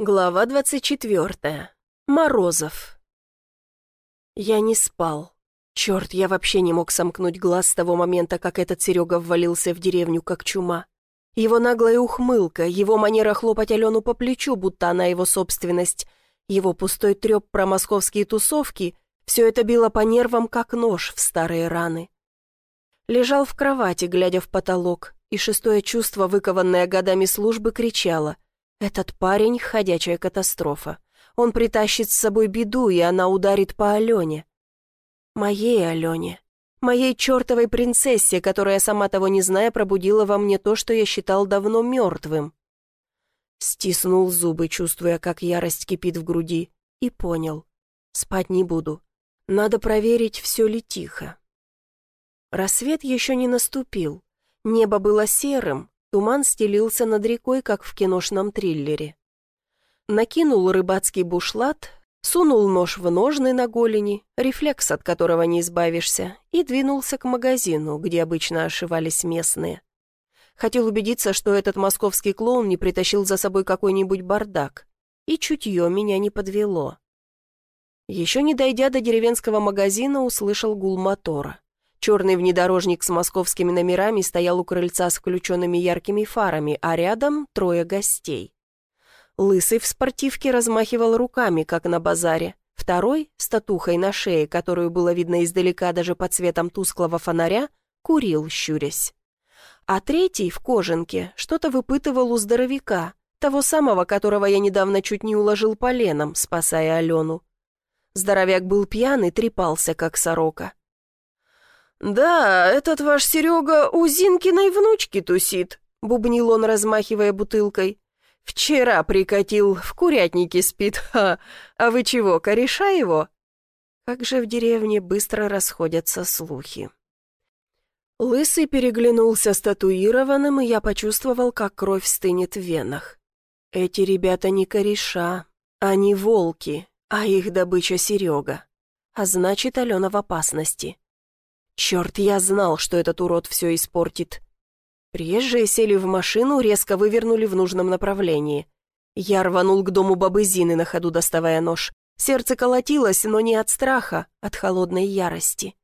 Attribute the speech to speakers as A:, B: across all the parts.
A: Глава 24. Морозов. Я не спал. Черт, я вообще не мог сомкнуть глаз с того момента, как этот Серега ввалился в деревню, как чума. Его наглая ухмылка, его манера хлопать Алену по плечу, будто она его собственность, его пустой треп про московские тусовки — все это било по нервам, как нож в старые раны. Лежал в кровати, глядя в потолок, и шестое чувство, выкованное годами службы, кричало — этот парень — ходячая катастрофа. Он притащит с собой беду, и она ударит по Алене. Моей Алене. Моей чертовой принцессе, которая, сама того не зная, пробудила во мне то, что я считал давно мертвым. Стиснул зубы, чувствуя, как ярость кипит в груди, и понял. Спать не буду. Надо проверить, все ли тихо. Рассвет еще не наступил. Небо было серым, Туман стелился над рекой, как в киношном триллере. Накинул рыбацкий бушлат, сунул нож в ножны на голени, рефлекс от которого не избавишься, и двинулся к магазину, где обычно ошивались местные. Хотел убедиться, что этот московский клоун не притащил за собой какой-нибудь бардак. И чутье меня не подвело. Еще не дойдя до деревенского магазина, услышал гул мотора. Черный внедорожник с московскими номерами стоял у крыльца с включенными яркими фарами, а рядом трое гостей. Лысый в спортивке размахивал руками, как на базаре. Второй, с татухой на шее, которую было видно издалека даже под цветом тусклого фонаря, курил, щурясь. А третий, в кожанке, что-то выпытывал у здоровяка, того самого, которого я недавно чуть не уложил поленом, спасая Алену. Здоровяк был пьян и трепался, как сорока. «Да, этот ваш Серега у Зинкиной внучки тусит», — бубнил он, размахивая бутылкой. «Вчера прикатил, в курятнике спит, ха! А вы чего, кореша его?» Как же в деревне быстро расходятся слухи. Лысый переглянулся с татуированным, и я почувствовал, как кровь стынет в венах. Эти ребята не кореша, они волки, а их добыча Серега. А значит, Алена в опасности. Черт, я знал, что этот урод все испортит. Приезжие сели в машину, резко вывернули в нужном направлении. Я рванул к дому бабы Зины, на ходу доставая нож. Сердце колотилось, но не от страха, от холодной ярости.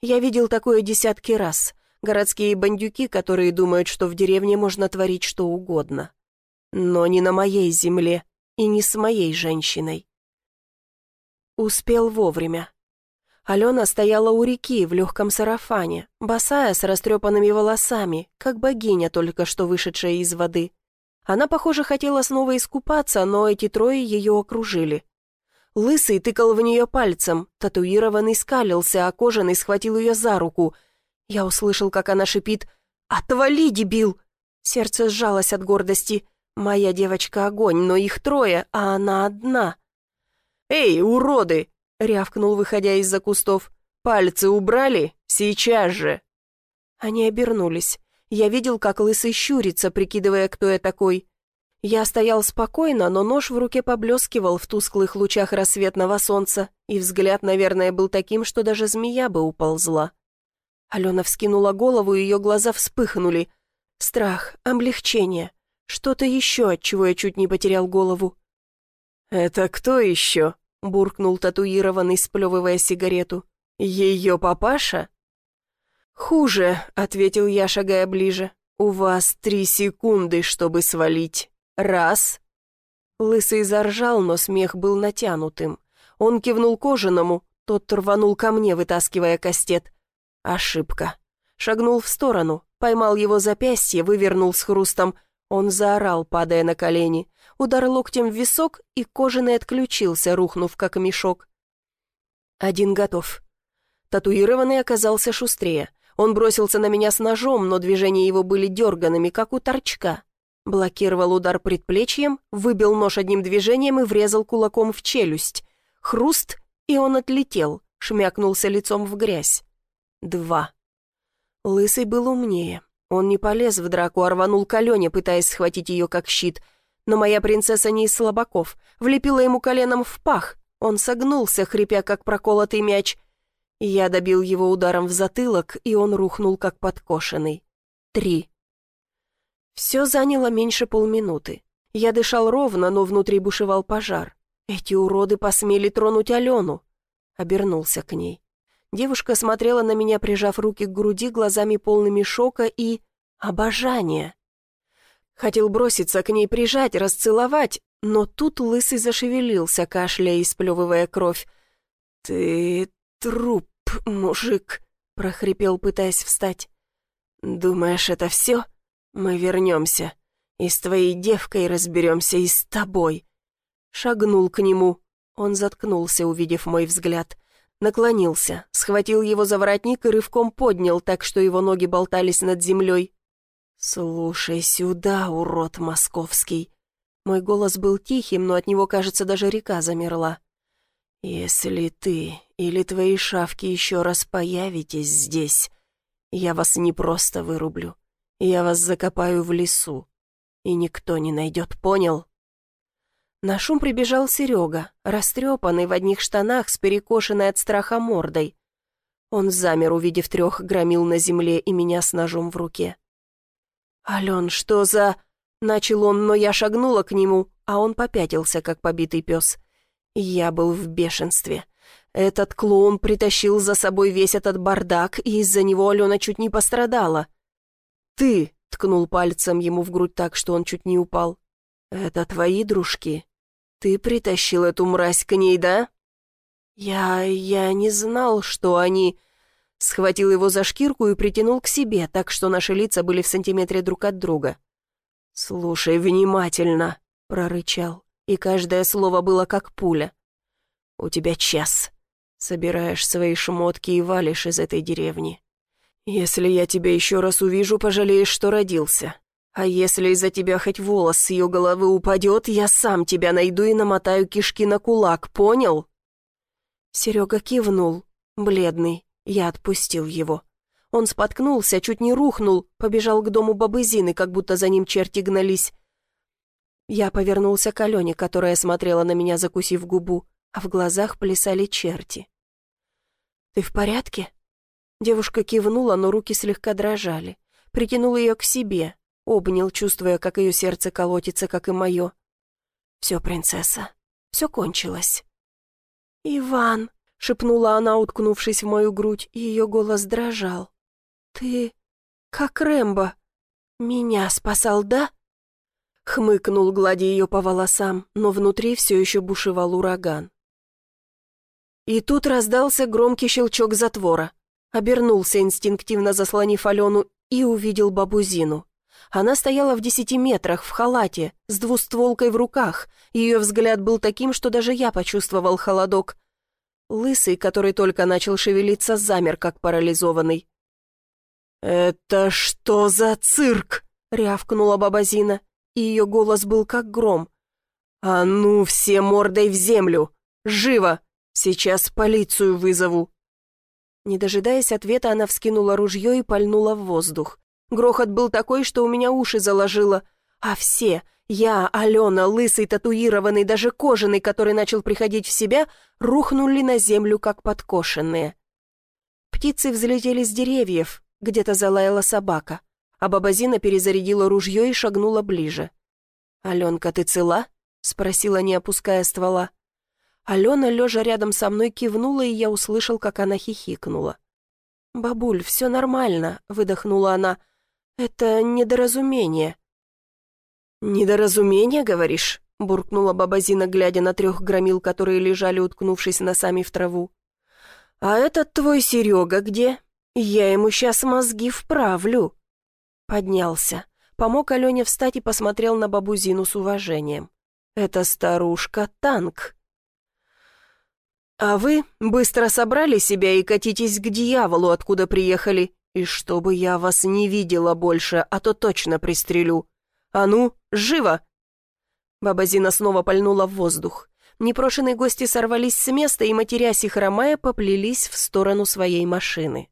A: Я видел такое десятки раз. Городские бандюки, которые думают, что в деревне можно творить что угодно. Но не на моей земле и не с моей женщиной. Успел вовремя. Алена стояла у реки в легком сарафане, босая, с растрепанными волосами, как богиня, только что вышедшая из воды. Она, похоже, хотела снова искупаться, но эти трое ее окружили. Лысый тыкал в нее пальцем, татуированный скалился, а кожаный схватил ее за руку. Я услышал, как она шипит «Отвали, дебил!» Сердце сжалось от гордости. Моя девочка огонь, но их трое, а она одна. «Эй, уроды!» Рявкнул, выходя из-за кустов. «Пальцы убрали? Сейчас же!» Они обернулись. Я видел, как лысый щурится, прикидывая, кто я такой. Я стоял спокойно, но нож в руке поблескивал в тусклых лучах рассветного солнца, и взгляд, наверное, был таким, что даже змея бы уползла. Алена вскинула голову, и ее глаза вспыхнули. Страх, облегчение, что-то еще, от чего я чуть не потерял голову. «Это кто еще?» — буркнул татуированный, сплевывая сигарету. «Ее папаша?» «Хуже», — ответил я, шагая ближе. «У вас три секунды, чтобы свалить. Раз». Лысый заржал, но смех был натянутым. Он кивнул кожаному, тот рванул ко мне, вытаскивая кастет. Ошибка. Шагнул в сторону, поймал его запястье, вывернул с хрустом. Он заорал, падая на колени удар локтем в висок, и кожаный отключился, рухнув как мешок. Один готов. Татуированный оказался шустрее. Он бросился на меня с ножом, но движения его были дерганными, как у торчка. Блокировал удар предплечьем, выбил нож одним движением и врезал кулаком в челюсть. Хруст, и он отлетел, шмякнулся лицом в грязь. Два. Лысый был умнее. Он не полез в драку, а рванул к Алене, пытаясь схватить ее как щит — но моя принцесса не из слабаков. Влепила ему коленом в пах. Он согнулся, хрипя, как проколотый мяч. Я добил его ударом в затылок, и он рухнул, как подкошенный. Три. Все заняло меньше полминуты. Я дышал ровно, но внутри бушевал пожар. Эти уроды посмели тронуть Алену. Обернулся к ней. Девушка смотрела на меня, прижав руки к груди, глазами полными шока и... обожания. Хотел броситься к ней, прижать, расцеловать, но тут лысый зашевелился, кашляя и сплевывая кровь. «Ты труп, мужик», — прохрипел, пытаясь встать. «Думаешь, это все? Мы вернемся. И с твоей девкой разберемся, и с тобой». Шагнул к нему. Он заткнулся, увидев мой взгляд. Наклонился, схватил его за воротник и рывком поднял, так что его ноги болтались над землей. «Слушай сюда, урод московский!» Мой голос был тихим, но от него, кажется, даже река замерла. «Если ты или твои шавки еще раз появитесь здесь, я вас не просто вырублю, я вас закопаю в лесу, и никто не найдет, понял?» На шум прибежал Серега, растрепанный в одних штанах с перекошенной от страха мордой. Он замер, увидев трех, громил на земле и меня с ножом в руке. «Ален, что за...» Начал он, но я шагнула к нему, а он попятился, как побитый пес. Я был в бешенстве. Этот клоун притащил за собой весь этот бардак, и из-за него Алена чуть не пострадала. «Ты!» — ткнул пальцем ему в грудь так, что он чуть не упал. «Это твои дружки? Ты притащил эту мразь к ней, да?» «Я... я не знал, что они...» Схватил его за шкирку и притянул к себе, так что наши лица были в сантиметре друг от друга. «Слушай внимательно», — прорычал, и каждое слово было как пуля. «У тебя час. Собираешь свои шмотки и валишь из этой деревни. Если я тебя еще раз увижу, пожалеешь, что родился. А если из-за тебя хоть волос с ее головы упадет, я сам тебя найду и намотаю кишки на кулак, понял?» Серега кивнул, бледный. Я отпустил его. Он споткнулся, чуть не рухнул, побежал к дому бабы Зины, как будто за ним черти гнались. Я повернулся к Алене, которая смотрела на меня, закусив губу, а в глазах плясали черти. «Ты в порядке?» Девушка кивнула, но руки слегка дрожали. Притянул ее к себе, обнял, чувствуя, как ее сердце колотится, как и мое. «Все, принцесса, все кончилось». «Иван», — шепнула она, уткнувшись в мою грудь, и ее голос дрожал. «Ты как Рэмбо. Меня спасал, да?» Хмыкнул, гладя ее по волосам, но внутри все еще бушевал ураган. И тут раздался громкий щелчок затвора. Обернулся, инстинктивно заслонив Алену, и увидел бабу Зину. Она стояла в десяти метрах, в халате, с двустволкой в руках. Ее взгляд был таким, что даже я почувствовал холодок. Лысый, который только начал шевелиться, замер, как парализованный. «Это что за цирк?» — рявкнула баба Зина, и ее голос был как гром. «А ну, все мордой в землю! Живо! Сейчас полицию вызову!» Не дожидаясь ответа, она вскинула ружье и пальнула в воздух. Грохот был такой, что у меня уши заложило. А все, я, Алена, лысый, татуированный, даже кожаный, который начал приходить в себя, рухнули на землю, как подкошенные. Птицы взлетели с деревьев, где-то залаяла собака, а бабазина перезарядила ружье и шагнула ближе. «Аленка, ты цела?» — спросила, не опуская ствола. Алена, лежа рядом со мной, кивнула, и я услышал, как она хихикнула. «Бабуль, все нормально», — выдохнула она. «Это недоразумение». «Недоразумение, говоришь?» — буркнула бабазина, глядя на трех громил, которые лежали, уткнувшись носами в траву. «А этот твой Серега где?» «Я ему сейчас мозги вправлю!» Поднялся, помог Алене встать и посмотрел на бабу Зину с уважением. «Это старушка-танк!» «А вы быстро собрали себя и катитесь к дьяволу, откуда приехали, и чтобы я вас не видела больше, а то точно пристрелю. А ну, живо!» Баба Зина снова пальнула в воздух. Непрошенные гости сорвались с места и, матерясь и хромая, поплелись в сторону своей машины.